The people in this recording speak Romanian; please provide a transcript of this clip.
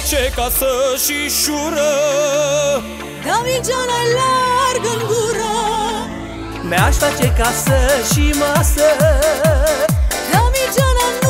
face ca să-și șură. Ca minciuna larg în gură. Mi-aș face casă și masă Ca minciuna nu